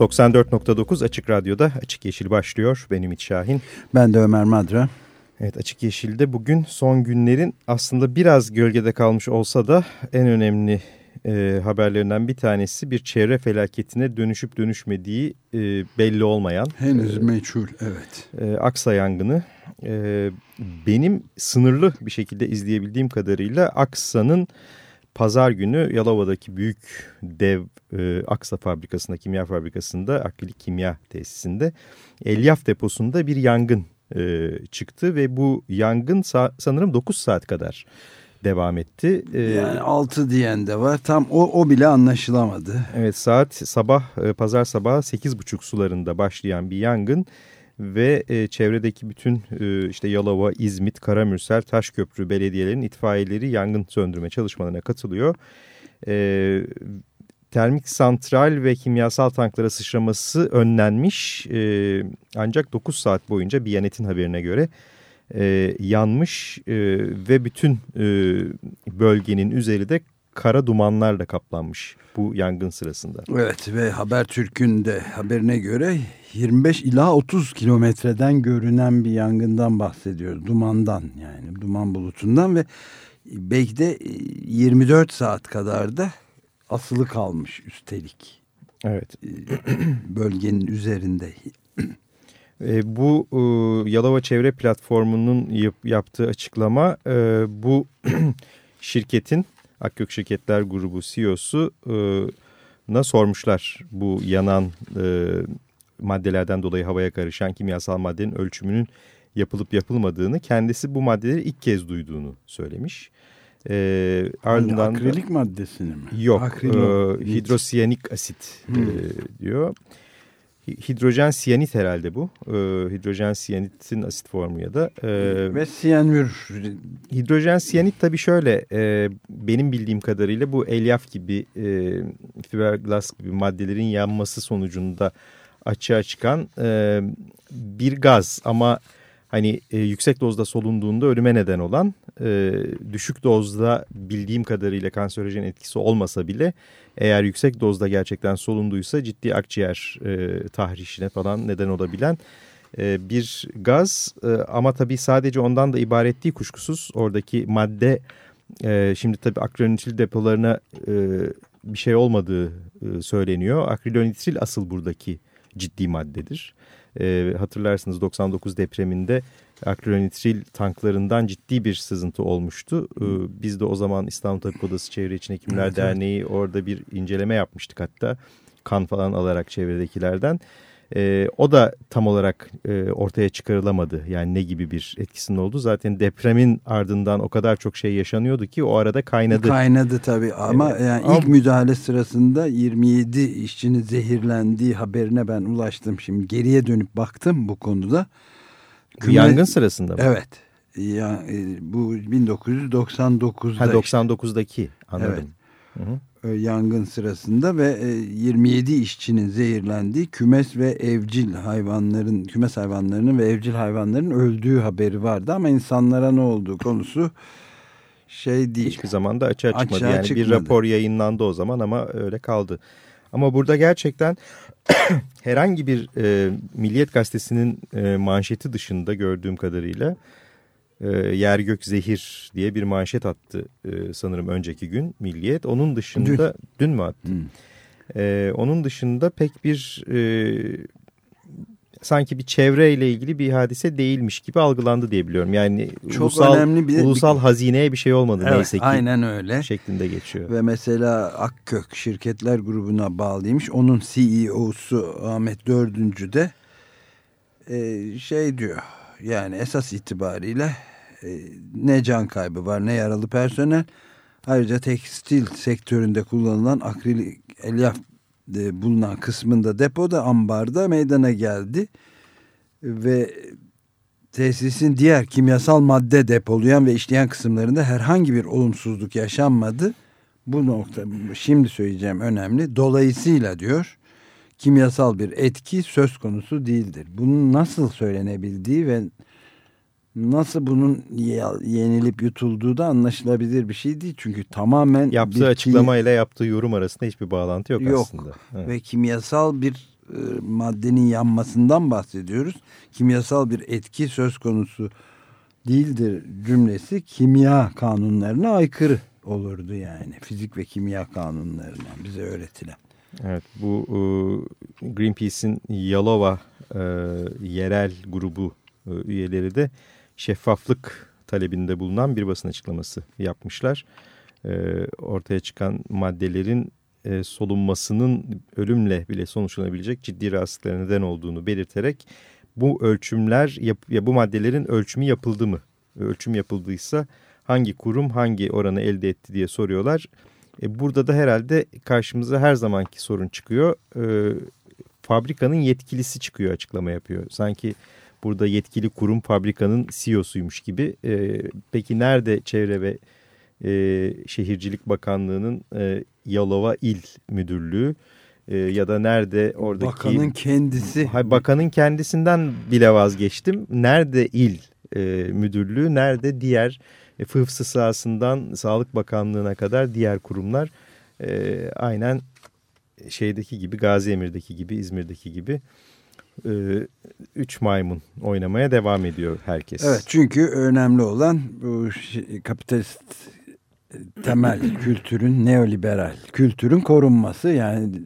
...94.9 Açık Radyo'da Açık Yeşil başlıyor. Ben Ümit Şahin. Ben de Ömer Madra. Evet Açık Yeşil'de bugün son günlerin aslında biraz gölgede kalmış olsa da... ...en önemli e, haberlerinden bir tanesi... ...bir çevre felaketine dönüşüp dönüşmediği e, belli olmayan... Henüz e, meçhul evet. E, Aksa yangını e, benim sınırlı bir şekilde izleyebildiğim kadarıyla Aksa'nın pazar günü Yalova'daki büyük dev e, Aksa fabrikasında, kimya fabrikasında, akrilik kimya tesisinde elyaf deposunda bir yangın e, çıktı ve bu yangın sa sanırım 9 saat kadar devam etti. Ee, yani 6 diyen de var. Tam o, o bile anlaşılamadı. Evet saat sabah e, pazar sabahı 8.30 sularında başlayan bir yangın ve e, çevredeki bütün e, işte Yalova, İzmit, Karamürsel, Taşköprü belediyelerinin itfaiyeleri yangın söndürme çalışmalarına katılıyor. E, termik santral ve kimyasal tanklara sıçraması önlenmiş e, ancak 9 saat boyunca Biyanet'in haberine göre e, yanmış e, ve bütün e, bölgenin üzeri de kara dumanlarla kaplanmış bu yangın sırasında. Evet ve Habertürk'ün de haberine göre 25 ila 30 kilometreden görünen bir yangından bahsediyoruz. Dumandan yani duman bulutundan ve belki de 24 saat kadar da asılı kalmış üstelik. Evet. Bölgenin üzerinde. E, bu e, Yalova Çevre Platformu'nun yap, yaptığı açıklama e, bu şirketin Akgök Şirketler Grubu CEO'suna sormuşlar bu yanan e, maddelerden dolayı havaya karışan kimyasal maddenin ölçümünün yapılıp yapılmadığını kendisi bu maddeleri ilk kez duyduğunu söylemiş. E, ardından akrilik da, maddesini mi? Yok. E, hidrosiyanik asit hmm. e, diyor. Hidrojen siyanit herhalde bu. E, hidrojen siyanitin asit formu ya da. E, Ve siyanür. Hidrojen siyanit tabii şöyle e, benim bildiğim kadarıyla bu elyaf gibi e, fiberglass gibi maddelerin yanması sonucunda açığa çıkan e, bir gaz ama hani e, yüksek dozda solunduğunda ölüme neden olan e, düşük dozda bildiğim kadarıyla kanserojen etkisi olmasa bile eğer yüksek dozda gerçekten solunduysa ciddi akciğer e, tahrişine falan neden olabilen e, bir gaz e, ama tabii sadece ondan da ibaret değil kuşkusuz oradaki madde e, şimdi tabii akrilonitril depolarına e, bir şey olmadığı e, söyleniyor. Akrilonitril asıl buradaki ciddi maddedir. E, hatırlarsınız 99 depreminde akrilonitril tanklarından ciddi bir sızıntı olmuştu. E, biz de o zaman İstanbul Tabip Odası Çevre İçin Hekimler evet, Derneği evet. orada bir inceleme yapmıştık hatta. Kan falan alarak çevredekilerden. E, o da tam olarak e, ortaya çıkarılamadı. Yani ne gibi bir etkisinin oldu. Zaten depremin ardından o kadar çok şey yaşanıyordu ki o arada kaynadı. Kaynadı tabii ama ee, yani ilk müdahale sırasında 27 işçinin zehirlendiği haberine ben ulaştım. Şimdi geriye dönüp baktım bu konuda. Küme, Yangın sırasında mı? Evet. Ya, e, bu 1999'da. Ha 99'daki anladım. Evet. Hı hı. E, yangın sırasında ve 27 e, işçinin zehirlendiği kümes ve evcil hayvanların kümes hayvanlarının ve evcil hayvanların öldüğü haberi vardı ama insanlara ne olduğu konusu şey değil. Hiçbir zaman da açığa çıkmadı. Açığa yani çıkmadı. bir rapor yayınlandı o zaman ama öyle kaldı. Ama burada gerçekten herhangi bir e, Milliyet Gazetesi'nin e, manşeti dışında gördüğüm kadarıyla e, yer gök zehir diye bir manşet attı e, sanırım önceki gün Milliyet. Onun dışında dün, dün mü attı? Hmm. E, onun dışında pek bir e, sanki bir çevreyle ilgili bir hadise değilmiş gibi algılandı diye biliyorum. Yani Çok ulusal, önemli bir, ulusal bir, hazineye bir şey olmadı evet, neyse ki. Aynen öyle. Şeklinde geçiyor. Ve mesela Akkök şirketler grubuna bağlıymış. Onun CEO'su Ahmet Dördüncü de e, şey diyor yani esas itibariyle ne can kaybı var ne yaralı personel. Ayrıca tekstil sektöründe kullanılan akrilik elyaf e, bulunan kısmında depoda ambarda meydana geldi ve tesisin diğer kimyasal madde depolayan ve işleyen kısımlarında herhangi bir olumsuzluk yaşanmadı. Bu nokta şimdi söyleyeceğim önemli. Dolayısıyla diyor kimyasal bir etki söz konusu değildir. Bunun nasıl söylenebildiği ve nasıl bunun yenilip yutulduğu da anlaşılabilir bir şey değil. Çünkü tamamen yaptığı açıklama ile yaptığı yorum arasında hiçbir bağlantı yok, yok. aslında. Evet. Ve kimyasal bir e, maddenin yanmasından bahsediyoruz. Kimyasal bir etki söz konusu değildir cümlesi kimya kanunlarına aykırı olurdu yani. Fizik ve kimya kanunlarına bize öğretilen. Evet bu e, Greenpeace'in Yalova e, yerel grubu e, üyeleri de şeffaflık talebinde bulunan bir basın açıklaması yapmışlar. E, ortaya çıkan maddelerin e, solunmasının ölümle bile sonuçlanabilecek ciddi rahatsızlıklara neden olduğunu belirterek bu ölçümler ya bu maddelerin ölçümü yapıldı mı? Ölçüm yapıldıysa hangi kurum hangi oranı elde etti diye soruyorlar. E, burada da herhalde karşımıza her zamanki sorun çıkıyor. E, fabrikanın yetkilisi çıkıyor açıklama yapıyor. Sanki burada yetkili kurum fabrikanın CEO'suymuş gibi. E, peki nerede Çevre ve e, Şehircilik Bakanlığı'nın e, Yalova İl Müdürlüğü e, ya da nerede oradaki... Bakanın kendisi. Hay, bakanın kendisinden bile vazgeçtim. Nerede il e, müdürlüğü, nerede diğer e, fıfsı sahasından Sağlık Bakanlığı'na kadar diğer kurumlar e, aynen şeydeki gibi Gazi Emir'deki gibi İzmir'deki gibi e, üç maymun oynamaya devam ediyor herkes. Evet çünkü önemli olan bu kapitalist temel kültürün neoliberal kültürün korunması yani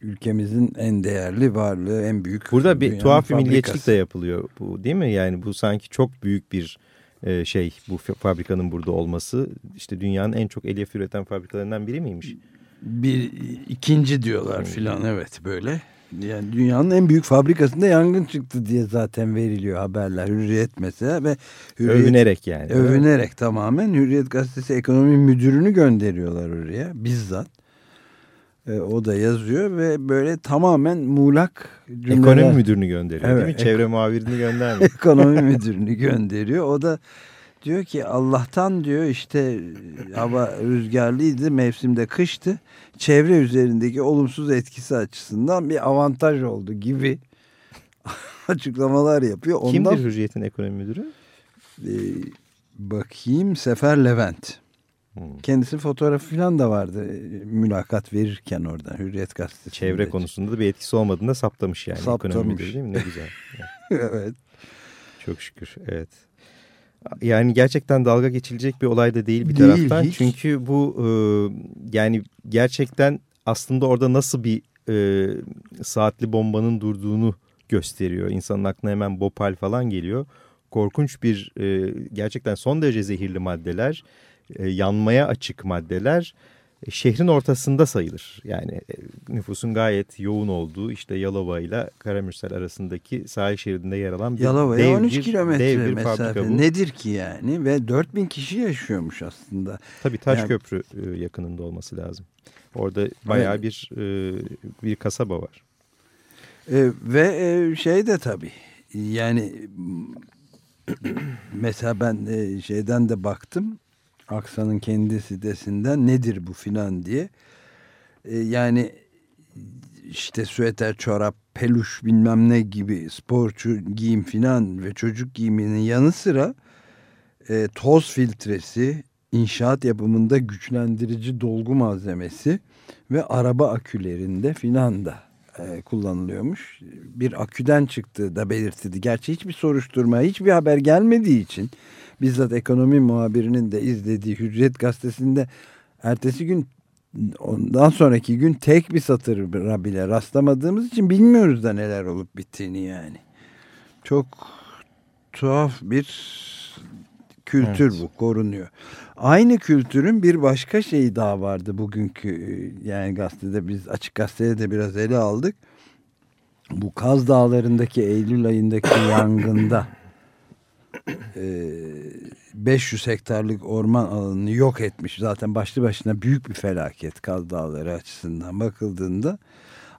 ülkemizin en değerli varlığı en büyük. Burada bir tuhaf bir milliyetçilik de yapılıyor bu değil mi? Yani bu sanki çok büyük bir e, şey bu fabrikanın burada olması işte dünyanın en çok elyaf üreten fabrikalarından biri miymiş? Bir ikinci diyorlar filan evet böyle. Yani dünyanın en büyük fabrikasında yangın çıktı diye zaten veriliyor haberler. Hürriyet mesela ve Hürriyet, övünerek yani. Övünerek tamamen Hürriyet gazetesi ekonomi müdürünü gönderiyorlar oraya bizzat. E, o da yazıyor ve böyle tamamen muğlak cümleler. Ekonomi müdürünü gönderiyor evet, değil mi? Çevre muhabirini göndermiyor. ekonomi müdürünü gönderiyor. O da diyor ki Allah'tan diyor işte hava rüzgarlıydı mevsimde kıştı çevre üzerindeki olumsuz etkisi açısından bir avantaj oldu gibi açıklamalar yapıyor. Ondan, Kimdir Hürriyet'in ekonomi müdürü? E, bakayım Sefer Levent. Hmm. Kendisi fotoğrafı falan da vardı e, mülakat verirken orada Hürriyet Gazetesi. Çevre konusunda da bir etkisi olmadığını da saptamış yani. Saptamış. Ekonomi müdürü değil mi? Ne güzel. evet. Çok şükür evet. Yani gerçekten dalga geçilecek bir olay da değil bir değil, taraftan. Hiç. Çünkü bu e, yani gerçekten aslında orada nasıl bir e, saatli bombanın durduğunu gösteriyor. İnsanın aklına hemen Bopal falan geliyor. Korkunç bir e, gerçekten son derece zehirli maddeler, e, yanmaya açık maddeler şehrin ortasında sayılır. Yani e, nüfusun gayet yoğun olduğu işte Yalova ile Karamürsel arasındaki sahil şeridinde yer alan bir Yalova'ya dev 13 bir, kilometre dev bir mesafe. Bu. Nedir ki yani ve 4000 kişi yaşıyormuş aslında. Tabii Taşköprü yani, e, yakınında olması lazım. Orada bayağı evet. bir e, bir kasaba var. E, ve şey de tabii yani mesela ben şeyden de baktım Aksa'nın kendi sitesinden nedir bu filan diye. E, yani işte süeter, çorap, peluş bilmem ne gibi sporcu giyim filan ve çocuk giyiminin yanı sıra e, toz filtresi, inşaat yapımında güçlendirici dolgu malzemesi ve araba akülerinde filan da e, kullanılıyormuş. Bir aküden çıktığı da belirtildi. Gerçi hiçbir soruşturma, hiçbir haber gelmediği için bizzat ekonomi muhabirinin de izlediği Hürriyet gazetesinde ertesi gün ondan sonraki gün tek bir satıra bile rastlamadığımız için bilmiyoruz da neler olup bittiğini yani. Çok tuhaf bir kültür evet. bu korunuyor. Aynı kültürün bir başka şeyi daha vardı bugünkü yani gazetede biz açık gazetede de biraz ele aldık. Bu Kaz Dağları'ndaki Eylül ayındaki yangında e, 500 hektarlık orman alanını yok etmiş. Zaten başlı başına büyük bir felaket Kaz Dağları açısından bakıldığında.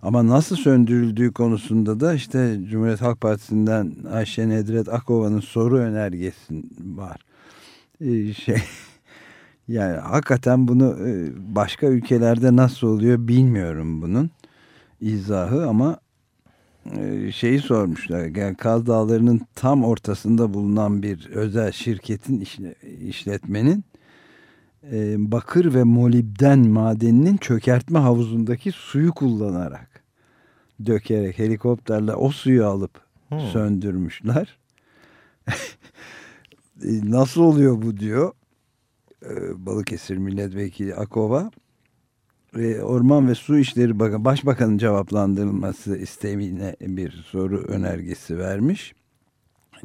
Ama nasıl söndürüldüğü konusunda da işte Cumhuriyet Halk Partisi'nden Ayşe Nedret Akova'nın soru önergesi var. Ee, şey yani hakikaten bunu e, başka ülkelerde nasıl oluyor bilmiyorum bunun izahı ama şeyi sormuşlar. Yani Kaz Dağları'nın tam ortasında bulunan bir özel şirketin işletmenin e, bakır ve molibden madeninin çökertme havuzundaki suyu kullanarak dökerek helikopterle o suyu alıp hmm. söndürmüşler. Nasıl oluyor bu diyor Balıkesir Milletvekili Akova Orman ve Su İşleri Bakanı, Başbakanın cevaplandırılması isteğine bir soru önergesi vermiş.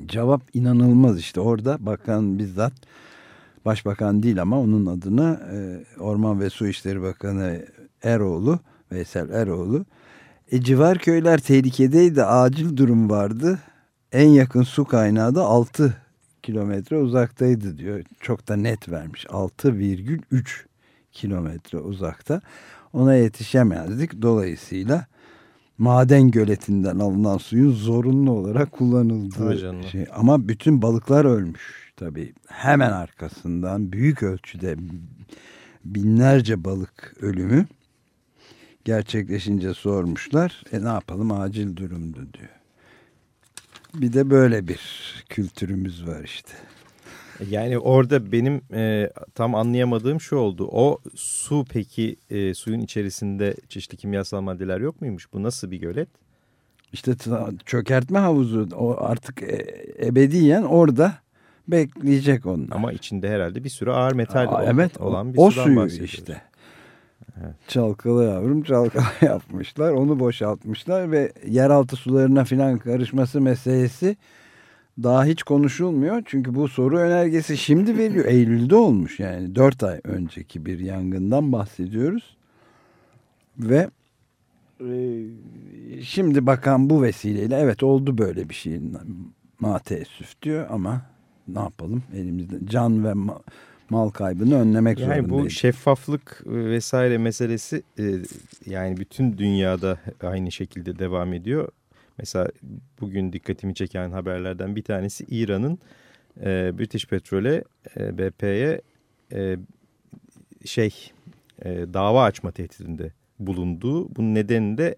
Cevap inanılmaz işte orada bakan bizzat başbakan değil ama onun adına e, Orman ve Su İşleri Bakanı Eroğlu, Veysel Eroğlu. E, civar köyler tehlikedeydi, acil durum vardı. En yakın su kaynağı da 6 kilometre uzaktaydı diyor. Çok da net vermiş. 6,3 kilometre uzakta. Ona yetişemezdik. Dolayısıyla maden göletinden alınan suyun zorunlu olarak kullanıldığı şey. Ama bütün balıklar ölmüş tabii. Hemen arkasından büyük ölçüde binlerce balık ölümü gerçekleşince sormuşlar. E ne yapalım acil durumdu diyor. Bir de böyle bir kültürümüz var işte. Yani orada benim e, tam anlayamadığım şu oldu. O su peki e, suyun içerisinde çeşitli kimyasal maddeler yok muymuş? Bu nasıl bir gölet? İşte çökertme havuzu o artık e, ebediyen orada bekleyecek onlar. Ama içinde herhalde bir sürü ağır metal Aa, evet, olan bir o suyu işte. Evet. Çalkalı yavrum çalkalı yapmışlar. Onu boşaltmışlar ve yeraltı sularına filan karışması meselesi daha hiç konuşulmuyor. Çünkü bu soru önergesi şimdi veriyor. Eylül'de olmuş yani 4 ay önceki bir yangından bahsediyoruz. Ve e, şimdi bakan bu vesileyle evet oldu böyle bir şey ma teessüf diyor ama ne yapalım elimizde can ve ma mal kaybını önlemek yani zorundayız. Yani bu şeffaflık vesaire meselesi e, yani bütün dünyada aynı şekilde devam ediyor. Mesela bugün dikkatimi çeken haberlerden bir tanesi İran'ın e, British Petrol'e, e, BP'ye e, şey e, dava açma tehdidinde bulunduğu. Bunun nedeni de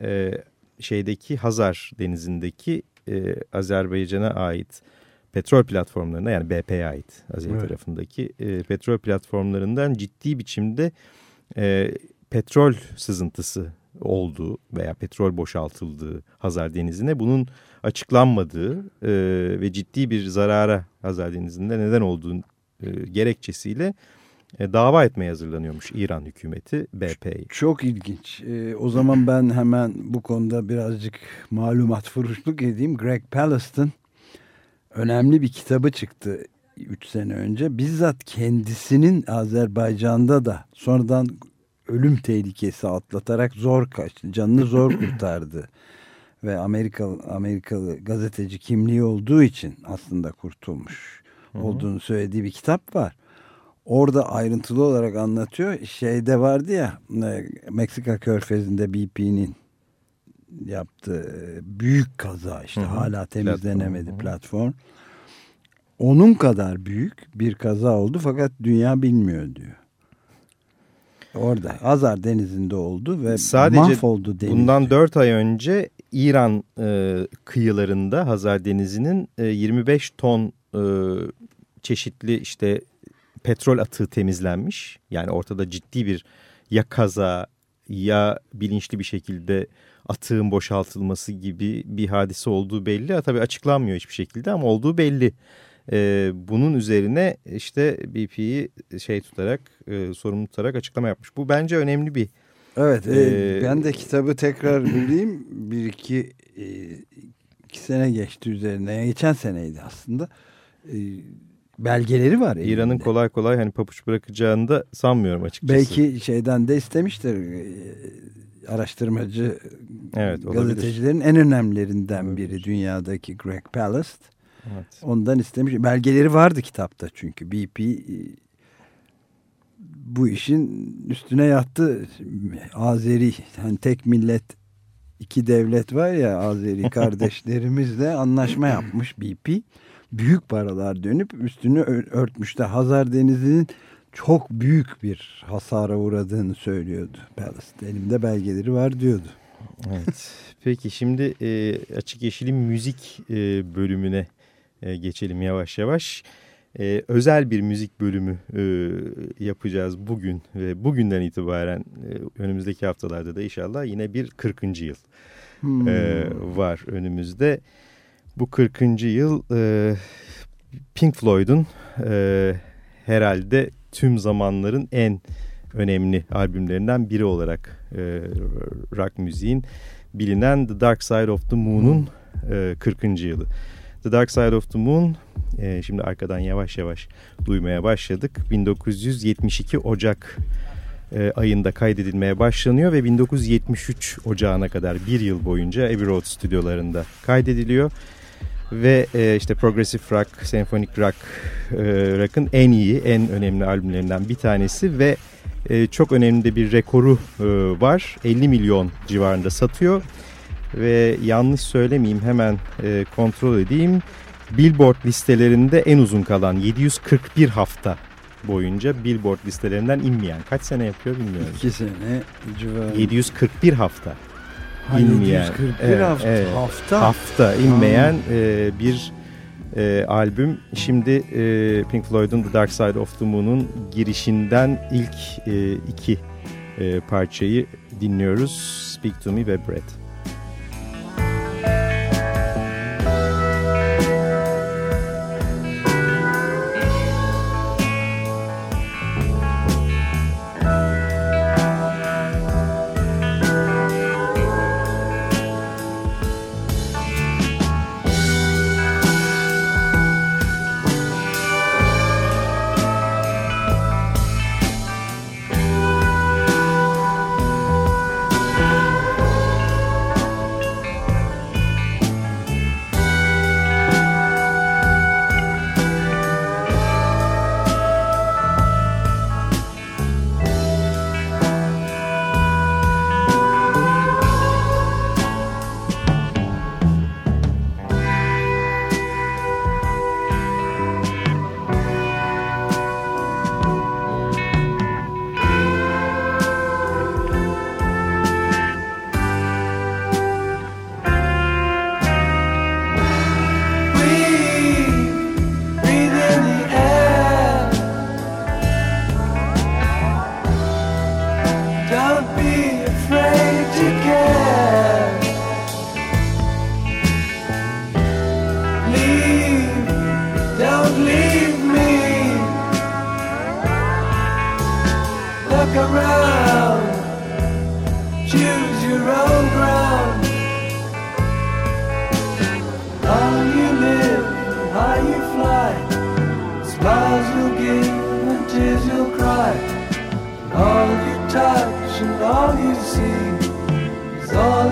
e, şeydeki Hazar denizindeki e, Azerbaycan'a ait petrol platformlarına yani BP'ye ait Azeri evet. tarafındaki e, petrol platformlarından ciddi biçimde e, petrol sızıntısı olduğu veya petrol boşaltıldığı Hazar Denizi'ne bunun açıklanmadığı e, ve ciddi bir zarara Hazar Denizi'nde neden olduğu e, gerekçesiyle e, dava etmeye hazırlanıyormuş İran hükümeti BP'yi. Çok ilginç. E, o zaman ben hemen bu konuda birazcık malumat furuşluk edeyim. Greg Pallaston önemli bir kitabı çıktı 3 sene önce. Bizzat kendisinin Azerbaycan'da da sonradan ölüm tehlikesi atlatarak zor kaçtı. Canını zor kurtardı. Ve Amerikalı, Amerikalı gazeteci kimliği olduğu için aslında kurtulmuş olduğunu söylediği bir kitap var. Orada ayrıntılı olarak anlatıyor. Şeyde vardı ya e, Meksika körfezinde BP'nin yaptığı büyük kaza işte hı hı. hala temizlenemedi platform. platform. Onun kadar büyük bir kaza oldu fakat dünya bilmiyor diyor. Orada Azar Denizi'nde oldu ve Sadece mahvoldu deniz. bundan 4 ay önce İran e, kıyılarında Hazar Denizi'nin e, 25 ton e, çeşitli işte petrol atığı temizlenmiş. Yani ortada ciddi bir ya kaza ya bilinçli bir şekilde atığın boşaltılması gibi bir hadise olduğu belli. Tabii açıklanmıyor hiçbir şekilde ama olduğu belli. E, bunun üzerine işte BP'yi şey tutarak e, sorumlu tutarak açıklama yapmış. Bu bence önemli bir. Evet e, ben de kitabı tekrar bulayım. Bir iki, e, iki sene geçti üzerine. Geçen seneydi aslında. E, belgeleri var. İran'ın kolay kolay hani papuç bırakacağını da sanmıyorum açıkçası. Belki şeyden de istemiştir. E, araştırmacı evet, gazetecilerin en önemlilerinden biri dünyadaki Greg Palast. Evet. Ondan istemiş. Belgeleri vardı kitapta çünkü BP e, bu işin üstüne yattı. Azeri yani tek millet iki devlet var ya Azeri kardeşlerimizle anlaşma yapmış BP. Büyük paralar dönüp üstünü örtmüşte Hazar Denizi'nin çok büyük bir hasara uğradığını söylüyordu. Elimde belgeleri var diyordu. Evet. Peki şimdi e, Açık Yeşil'in müzik e, bölümüne e, geçelim yavaş yavaş. E, özel bir müzik bölümü e, yapacağız bugün ve bugünden itibaren e, önümüzdeki haftalarda da inşallah yine bir 40. yıl hmm. e, var önümüzde. Bu 40. yıl e, Pink Floyd'un e, herhalde tüm zamanların en önemli albümlerinden biri olarak e, rock müziğin bilinen The Dark Side of the Moon'un e, 40. yılı. The Dark Side of the Moon e, şimdi arkadan yavaş yavaş duymaya başladık. 1972 Ocak e, ayında kaydedilmeye başlanıyor ve 1973 Ocağı'na kadar bir yıl boyunca Abbey Road stüdyolarında kaydediliyor. Ve e, işte Progressive Rock, Symphonic Rock, e, Rock'ın en iyi, en önemli albümlerinden bir tanesi ve e, çok önemli de bir rekoru e, var. 50 milyon civarında satıyor ve yanlış söylemeyeyim hemen e, kontrol edeyim. Billboard listelerinde en uzun kalan 741 hafta boyunca Billboard listelerinden inmeyen. Kaç sene yapıyor bilmiyorum. 2 sene civarı. 741 hafta ha, inmeyen. 741 evet, hafta. Evet, hafta. Hafta inmeyen e, bir e, albüm. Şimdi e, Pink Floyd'un The Dark Side of the Moon'un girişinden ilk e, iki e, parçayı dinliyoruz. Speak to Me ve Breath.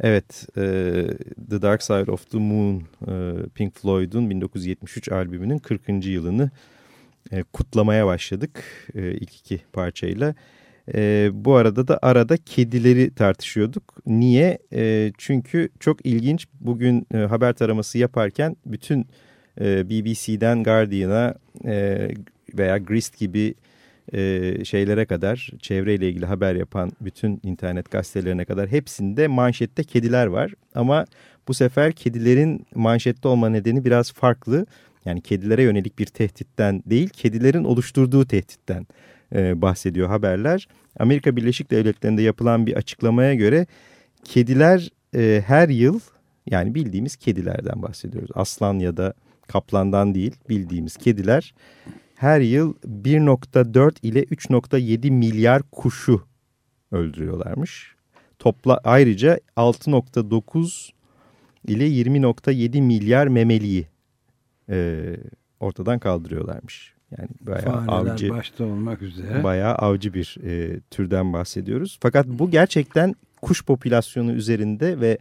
Evet, e, The Dark Side of the Moon, e, Pink Floyd'un 1973 albümünün 40. yılını e, kutlamaya başladık ilk iki parçayla. E, bu arada da arada kedileri tartışıyorduk. Niye? E, çünkü çok ilginç bugün e, haber taraması yaparken bütün e, BBC'den Guardian'a e, veya Grist gibi e, şeylere kadar çevreyle ilgili haber yapan bütün internet gazetelerine kadar hepsinde manşette kediler var. Ama bu sefer kedilerin manşette olma nedeni biraz farklı. Yani kedilere yönelik bir tehditten değil kedilerin oluşturduğu tehditten e, bahsediyor haberler. Amerika Birleşik Devletleri'nde yapılan bir açıklamaya göre kediler e, her yıl yani bildiğimiz kedilerden bahsediyoruz. Aslan ya da kaplandan değil bildiğimiz kediler her yıl 1.4 ile 3.7 milyar kuşu öldürüyorlarmış. Topla ayrıca 6.9 ile 20.7 milyar memeliyi e, ortadan kaldırıyorlarmış. Yani bayağı Fareler avcı başta olmak üzere. bayağı avcı bir e, türden bahsediyoruz. Fakat bu gerçekten kuş popülasyonu üzerinde ve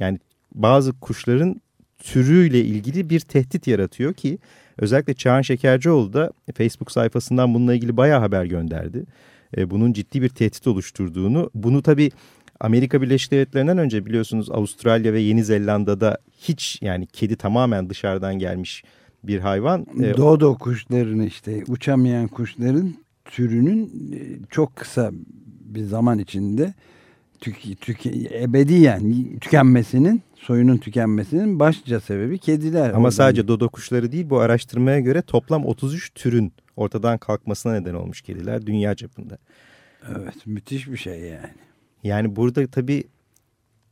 yani bazı kuşların türüyle ilgili bir tehdit yaratıyor ki özellikle Çağan Şekercioğlu da Facebook sayfasından bununla ilgili bayağı haber gönderdi. E, bunun ciddi bir tehdit oluşturduğunu, bunu tabii Amerika Birleşik Devletleri'nden önce biliyorsunuz Avustralya ve Yeni Zelanda'da hiç yani kedi tamamen dışarıdan gelmiş bir hayvan. E, Dodo kuşların işte uçamayan kuşların türünün e, çok kısa bir zaman içinde tük, tük, ebediyen tükenmesinin soyunun tükenmesinin başlıca sebebi kediler. Ama sadece dodo kuşları değil bu araştırmaya göre toplam 33 türün ortadan kalkmasına neden olmuş kediler dünya çapında. Evet müthiş bir şey yani. Yani burada tabii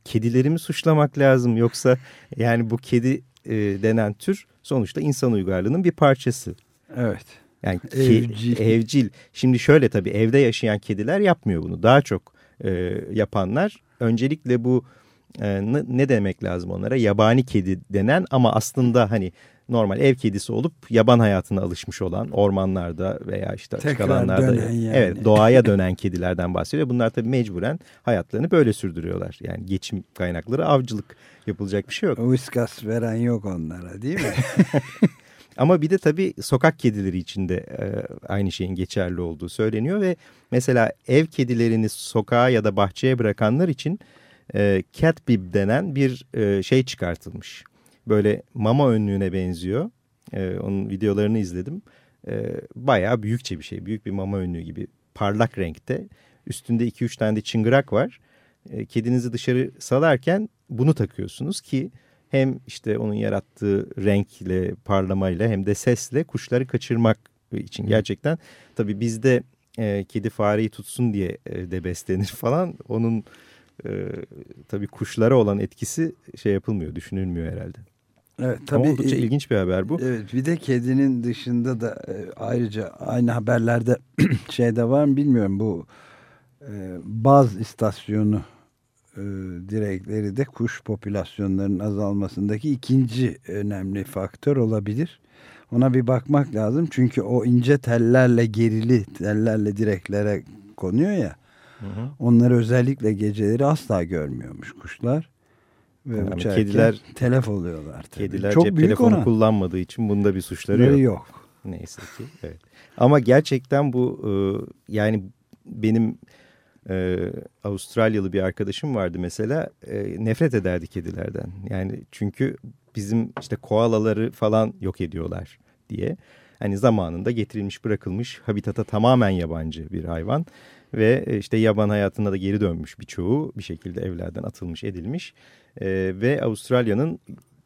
kedileri mi suçlamak lazım yoksa yani bu kedi e, denen tür sonuçta insan uygarlığının bir parçası. Evet. Yani ki, evcil. evcil. Şimdi şöyle tabii evde yaşayan kediler yapmıyor bunu. Daha çok e, yapanlar öncelikle bu e, ne demek lazım onlara? Yabani kedi denen ama aslında hani normal ev kedisi olup yaban hayatına alışmış olan ormanlarda veya işte açık alanlarda yani. evet doğaya dönen kedilerden bahsediyor. Bunlar tabii mecburen hayatlarını böyle sürdürüyorlar. Yani geçim kaynakları avcılık yapılacak bir şey yok. Whiskas veren yok onlara değil mi? Ama bir de tabii sokak kedileri için de e, aynı şeyin geçerli olduğu söyleniyor ve mesela ev kedilerini sokağa ya da bahçeye bırakanlar için e, cat bib denen bir e, şey çıkartılmış. Böyle mama önlüğüne benziyor. E, onun videolarını izledim. E, bayağı büyükçe bir şey. Büyük bir mama önlüğü gibi parlak renkte. Üstünde 2-3 tane de çıngırak var. E, kedinizi dışarı salarken bunu takıyorsunuz ki hem işte onun yarattığı renkle, parlamayla hem de sesle kuşları kaçırmak için gerçekten tabii bizde e, kedi fareyi tutsun diye e, de beslenir falan. Onun e, tabii kuşlara olan etkisi şey yapılmıyor, düşünülmüyor herhalde. Evet tabii. Ama oldukça ilginç bir haber bu. Evet bir de kedinin dışında da e, ayrıca aynı haberlerde şeyde var mı bilmiyorum bu e, baz istasyonu e, direkleri de kuş popülasyonlarının azalmasındaki ikinci önemli faktör olabilir. Ona bir bakmak lazım çünkü o ince tellerle gerili tellerle direklere konuyor ya. Hı hı. Onları özellikle geceleri asla görmüyormuş kuşlar. Ve yani kediler telef oluyorlar. Tabii. Kediler Çok cep telefonu oran. kullanmadığı için bunda bir suçları yok. yok. Neyse ki. Evet. Ama gerçekten bu e, yani benim e, Avustralyalı bir arkadaşım vardı mesela e, nefret ederdi kedilerden. Yani çünkü bizim işte koalaları falan yok ediyorlar diye. Hani zamanında getirilmiş bırakılmış habitata tamamen yabancı bir hayvan. Ve e, işte yaban hayatına da geri dönmüş birçoğu bir şekilde evlerden atılmış edilmiş. E, ve Avustralya'nın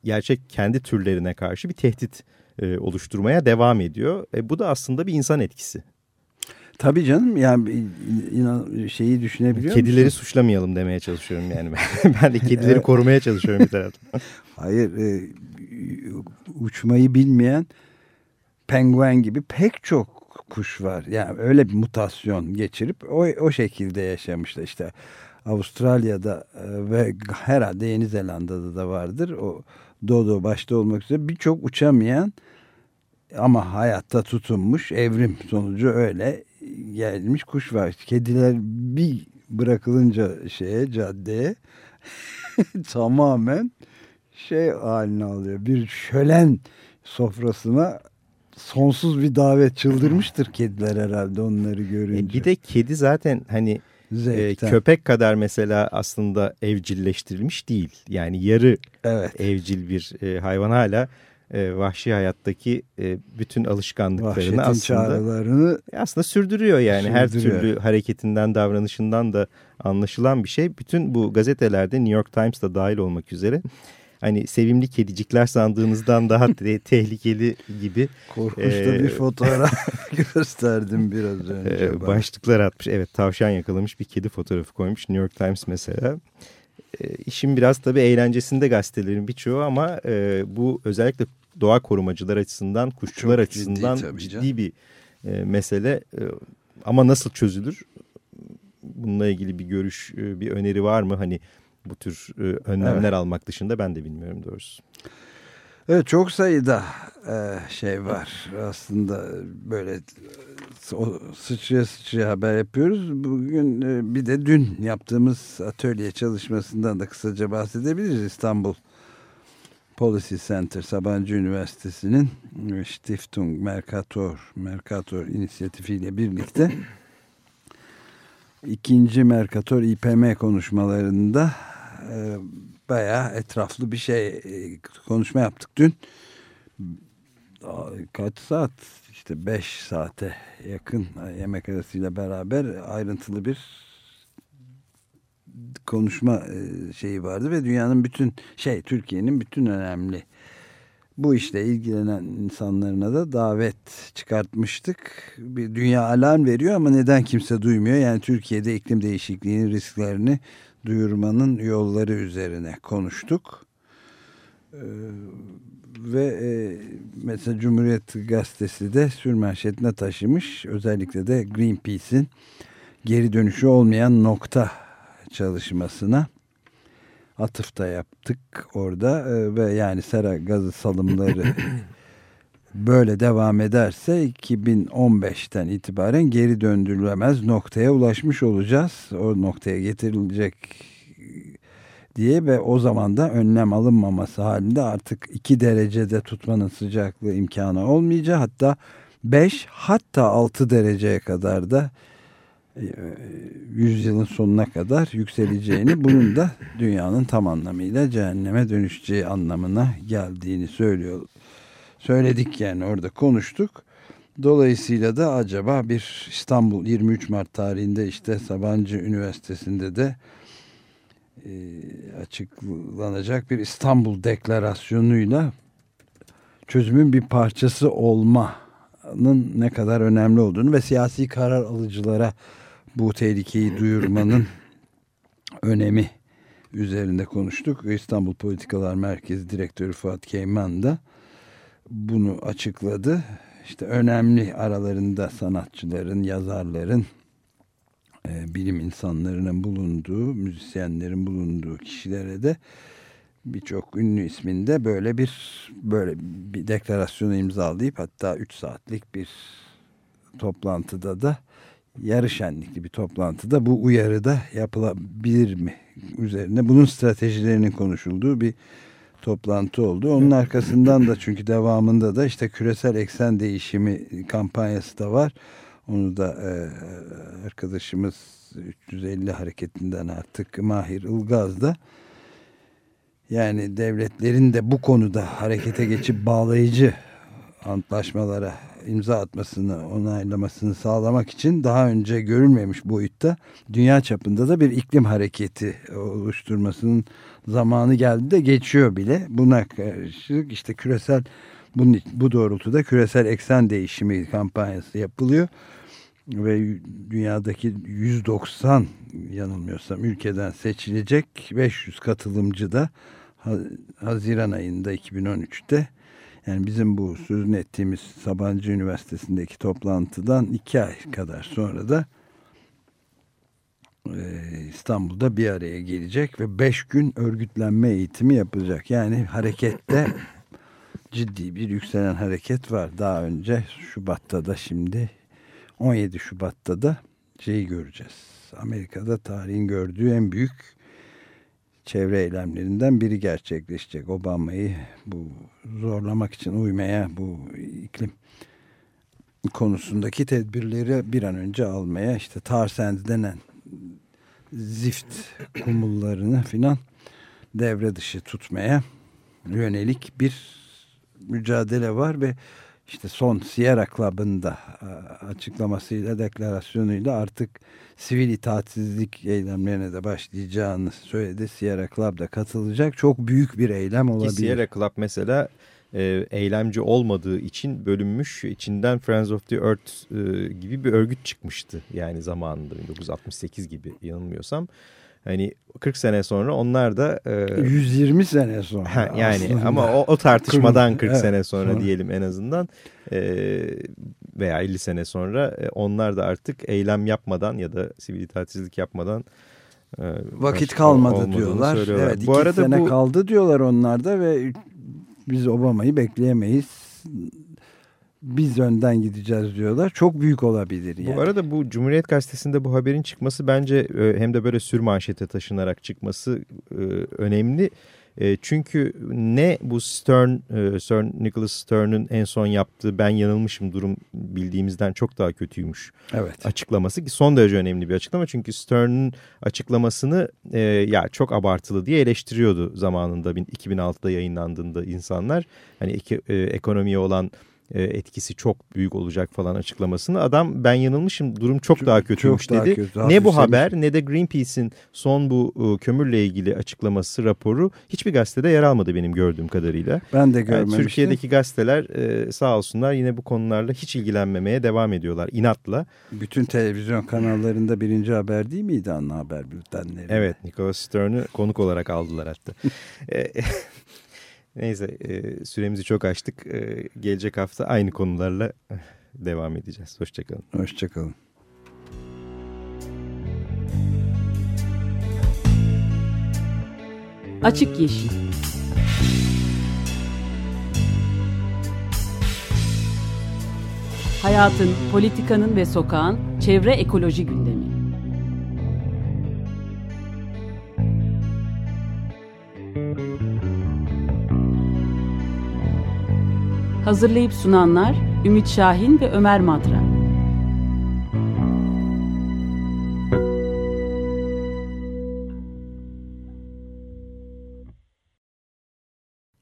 gerçek kendi türlerine karşı bir tehdit e, oluşturmaya devam ediyor. E, bu da aslında bir insan etkisi. Tabii canım yani inan şeyi düşünebiliyor Kedileri musun? suçlamayalım demeye çalışıyorum yani. ben de kedileri korumaya çalışıyorum bir taraftan. Hayır e, uçmayı bilmeyen penguen gibi pek çok kuş var. Yani öyle bir mutasyon geçirip o, o şekilde yaşamışlar. işte Avustralya'da e, ve herhalde Yeni Zelanda'da da vardır. O dodo başta olmak üzere birçok uçamayan ama hayatta tutunmuş evrim sonucu öyle gelmiş kuş var. Kediler bir bırakılınca şeye caddeye tamamen şey haline alıyor. Bir şölen sofrasına sonsuz bir davet çıldırmıştır kediler herhalde onları görünce. E bir de kedi zaten hani e, köpek kadar mesela aslında evcilleştirilmiş değil. Yani yarı evet. evcil bir e, hayvan hala e, vahşi hayattaki e, bütün alışkanlıklarını Vahşetin aslında çağrılarını aslında sürdürüyor yani her Sürdürüyor. türlü hareketinden davranışından da anlaşılan bir şey. Bütün bu gazetelerde New York Times da dahil olmak üzere hani sevimli kedicikler sandığınızdan daha te- tehlikeli gibi korkunç da Ee, bir fotoğraf gösterdim biraz önce. e, başlıklar atmış. Evet tavşan yakalamış bir kedi fotoğrafı koymuş New York Times mesela. E, işin biraz tabii eğlencesinde gazetelerin birçoğu ama e, bu özellikle doğa korumacılar açısından, kuşçular Çok ciddi açısından ciddi, canım. bir e, mesele. E, ama nasıl çözülür? Bununla ilgili bir görüş, e, bir öneri var mı? Hani bu tür e, önlemler Evet. almak dışında ben de bilmiyorum doğrusu. Evet çok sayıda e, şey var aslında böyle e, o sıçraya sıçraya haber yapıyoruz. Bugün e, bir de dün yaptığımız atölye çalışmasından da kısaca bahsedebiliriz. İstanbul Policy Center Sabancı Üniversitesi'nin e, Stiftung Mercator Mercator inisiyatifiyle birlikte ikinci Mercator İPM konuşmalarında e, bayağı etraflı bir şey e, konuşma yaptık dün. Kaç saat? işte 5 saate yakın e, yemek arasıyla beraber ayrıntılı bir konuşma e, şeyi vardı ve dünyanın bütün şey Türkiye'nin bütün önemli bu işle ilgilenen insanlarına da davet çıkartmıştık. Bir dünya alarm veriyor ama neden kimse duymuyor? Yani Türkiye'de iklim değişikliğinin risklerini duyurmanın yolları üzerine konuştuk. Ee, ve e, mesela Cumhuriyet Gazetesi de sürmanşetine taşımış. Özellikle de Greenpeace'in geri dönüşü olmayan nokta çalışmasına atıfta yaptık orada Ee, ve yani sera gazı salımları böyle devam ederse 2015'ten itibaren geri döndürülemez noktaya ulaşmış olacağız. O noktaya getirilecek diye ve o zaman da önlem alınmaması halinde artık 2 derecede tutmanın sıcaklığı imkanı olmayacak. Hatta 5 hatta 6 dereceye kadar da e, yüzyılın sonuna kadar yükseleceğini bunun da dünyanın tam anlamıyla cehenneme dönüşeceği anlamına geldiğini söylüyor. Söyledik yani orada konuştuk. Dolayısıyla da acaba bir İstanbul 23 Mart tarihinde işte Sabancı Üniversitesi'nde de e, açıklanacak bir İstanbul Deklarasyonuyla çözümün bir parçası olmanın ne kadar önemli olduğunu ve siyasi karar alıcılara bu tehlikeyi duyurmanın önemi üzerinde konuştuk. İstanbul Politikalar Merkezi Direktörü Fuat Keyman da bunu açıkladı. İşte önemli aralarında sanatçıların, yazarların, e, bilim insanlarının bulunduğu, müzisyenlerin bulunduğu kişilere de birçok ünlü isminde böyle bir böyle bir deklarasyonu imzalayıp hatta 3 saatlik bir toplantıda da yarı şenlikli bir toplantıda bu uyarıda yapılabilir mi üzerine bunun stratejilerinin konuşulduğu bir toplantı oldu. Onun arkasından da çünkü devamında da işte küresel eksen değişimi kampanyası da var. Onu da e, arkadaşımız 350 hareketinden artık Mahir Ilgaz da yani devletlerin de bu konuda harekete geçip bağlayıcı antlaşmalara imza atmasını, onaylamasını sağlamak için daha önce görülmemiş boyutta dünya çapında da bir iklim hareketi oluşturmasının zamanı geldi de geçiyor bile. Buna karşılık işte küresel bunun, bu doğrultuda küresel eksen değişimi kampanyası yapılıyor ve dünyadaki 190 yanılmıyorsam ülkeden seçilecek 500 katılımcı da Haziran ayında 2013'te yani bizim bu sözünü ettiğimiz Sabancı Üniversitesi'ndeki toplantıdan iki ay kadar sonra da İstanbul'da bir araya gelecek ve beş gün örgütlenme eğitimi yapacak. Yani harekette ciddi bir yükselen hareket var. Daha önce Şubat'ta da şimdi 17 Şubat'ta da şeyi göreceğiz. Amerika'da tarihin gördüğü en büyük çevre eylemlerinden biri gerçekleşecek. Obama'yı bu zorlamak için uymaya bu iklim konusundaki tedbirleri bir an önce almaya işte tar sands denen zift kumullarını filan devre dışı tutmaya yönelik bir mücadele var ve işte son Sierra Club'ın da e, açıklamasıyla, deklarasyonuyla artık sivil itaatsizlik eylemlerine de başlayacağını söyledi. Sierra Club da katılacak. Çok büyük bir eylem olabilir. Ki Sierra Club mesela e, eylemci olmadığı için bölünmüş. İçinden Friends of the Earth e, gibi bir örgüt çıkmıştı. Yani zamanında 1968 gibi yanılmıyorsam. Hani 40 sene sonra onlar da... E, 120 sene sonra. Ha, yani aslında. ama o, o tartışmadan 40 evet, sene sonra, sonra diyelim en azından e, veya 50 sene sonra e, onlar da artık eylem yapmadan ya da sivil itaatsizlik yapmadan e, vakit kalmadı diyorlar. Evet, bu arada sene bu, kaldı diyorlar onlar da ve biz Obama'yı bekleyemeyiz biz önden gideceğiz diyorlar. Çok büyük olabilir yani. Bu arada bu Cumhuriyet Gazetesi'nde bu haberin çıkması bence e, hem de böyle sür manşete taşınarak çıkması e, önemli. E, çünkü ne bu Stern, Sir Nicholas Stern'ın en son yaptığı ben yanılmışım durum bildiğimizden çok daha kötüymüş evet. açıklaması ki son derece önemli bir açıklama. Çünkü Stern'ın açıklamasını ya çok abartılı diye eleştiriyordu zamanında 2006'da yayınlandığında insanlar. Hani iki, ekonomiye olan e, etkisi çok büyük olacak falan açıklamasını. Adam ben yanılmışım durum çok, çok daha kötüymüş çok dedi. Daha kötü, ne bu haber ne de Greenpeace'in son bu e, kömürle ilgili açıklaması raporu hiçbir gazetede yer almadı benim gördüğüm kadarıyla. Ben de görmemiştim. Yani Türkiye'deki gazeteler e, sağ olsunlar yine bu konularla hiç ilgilenmemeye devam ediyorlar inatla. Bütün televizyon kanallarında birinci haber değil miydi ana haber bültenleri? Evet Nicholas Stern'ı konuk olarak aldılar hatta. Neyse e, süremizi çok açtık. E, gelecek hafta aynı konularla devam edeceğiz. Hoşçakalın. Hoşçakalın. Açık Yeşil Hayatın, politikanın ve sokağın çevre ekoloji gündemi. Hazırlayıp sunanlar Ümit Şahin ve Ömer Madra.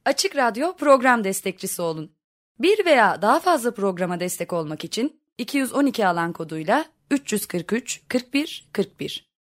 Açık Radyo program destekçisi olun. Bir veya daha fazla programa destek olmak için 212 alan koduyla 343 41 41